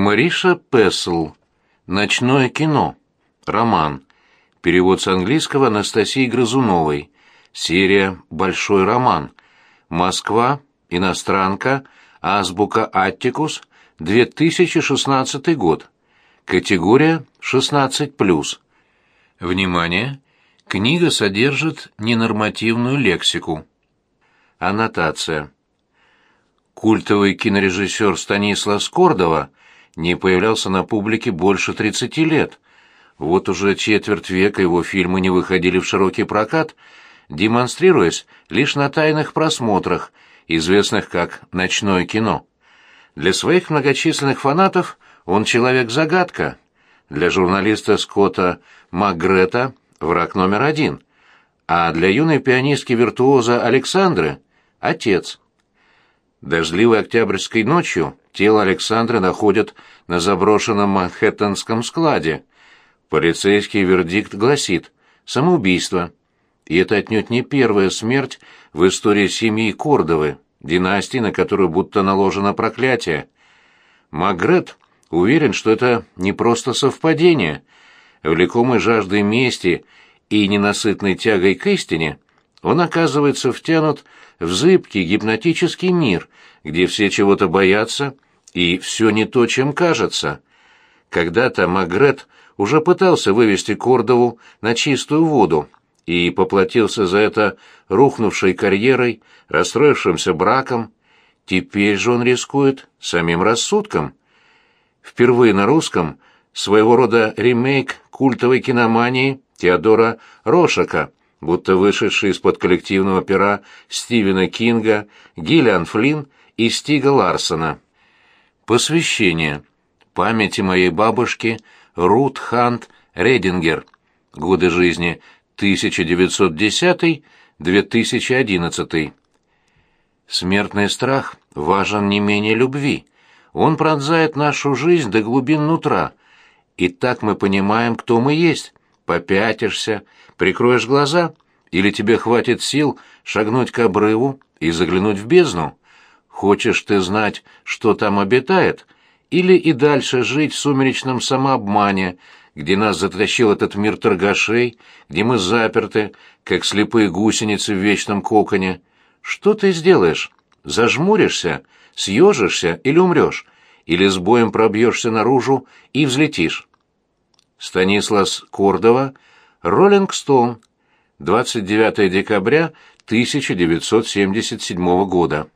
Мариша Пессл. Ночное кино. Роман. Перевод с английского Анастасии Грызуновой. Серия «Большой роман». Москва. Иностранка. Азбука Аттикус. 2016 год. Категория 16+. Внимание! Книга содержит ненормативную лексику. Аннотация. Культовый кинорежиссер Станислав Скордова не появлялся на публике больше 30 лет. Вот уже четверть века его фильмы не выходили в широкий прокат, демонстрируясь лишь на тайных просмотрах, известных как «ночное кино». Для своих многочисленных фанатов он человек-загадка. Для журналиста Скотта Макгрета враг номер один, а для юной пианистки-виртуоза Александры — отец. Дождливой октябрьской ночью тело Александры находят на заброшенном манхэттенском складе. Полицейский вердикт гласит «самоубийство». И это отнюдь не первая смерть в истории семьи Кордовы, династии, на которую будто наложено проклятие. Магрет уверен, что это не просто совпадение. Влекомый жаждой мести и ненасытной тягой к истине, он оказывается втянут в зыбкий гипнотический мир, где все чего-то боятся, и все не то, чем кажется. Когда-то Магрет уже пытался вывести Кордову на чистую воду и поплатился за это рухнувшей карьерой, расстроившимся браком. Теперь же он рискует самим рассудком. Впервые на русском своего рода ремейк культовой киномании Теодора Рошака – будто вышедший из-под коллективного пера Стивена Кинга, Гиллиан Флинн и Стига Ларсона. Посвящение. Памяти моей бабушки Рут Хант Редингер. Годы жизни 1910-2011. Смертный страх важен не менее любви. Он пронзает нашу жизнь до глубин нутра. И так мы понимаем, кто мы есть. Попятишься, Прикроешь глаза, или тебе хватит сил шагнуть к обрыву и заглянуть в бездну? Хочешь ты знать, что там обитает, или и дальше жить в сумеречном самообмане, где нас затащил этот мир торгашей, где мы заперты, как слепые гусеницы в вечном коконе? Что ты сделаешь? Зажмуришься, съежишься или умрешь? Или с боем пробьешься наружу и взлетишь? Станислав Кордова — Роллинг Стоун. 29 декабря 1977 года.